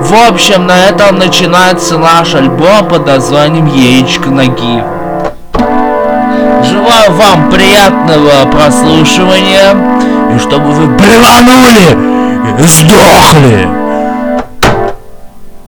В общем, на этом начинается наш альбом под названием Яичко ноги. Желаю вам приятного прослушивания и чтобы вы блеванули и сдохли.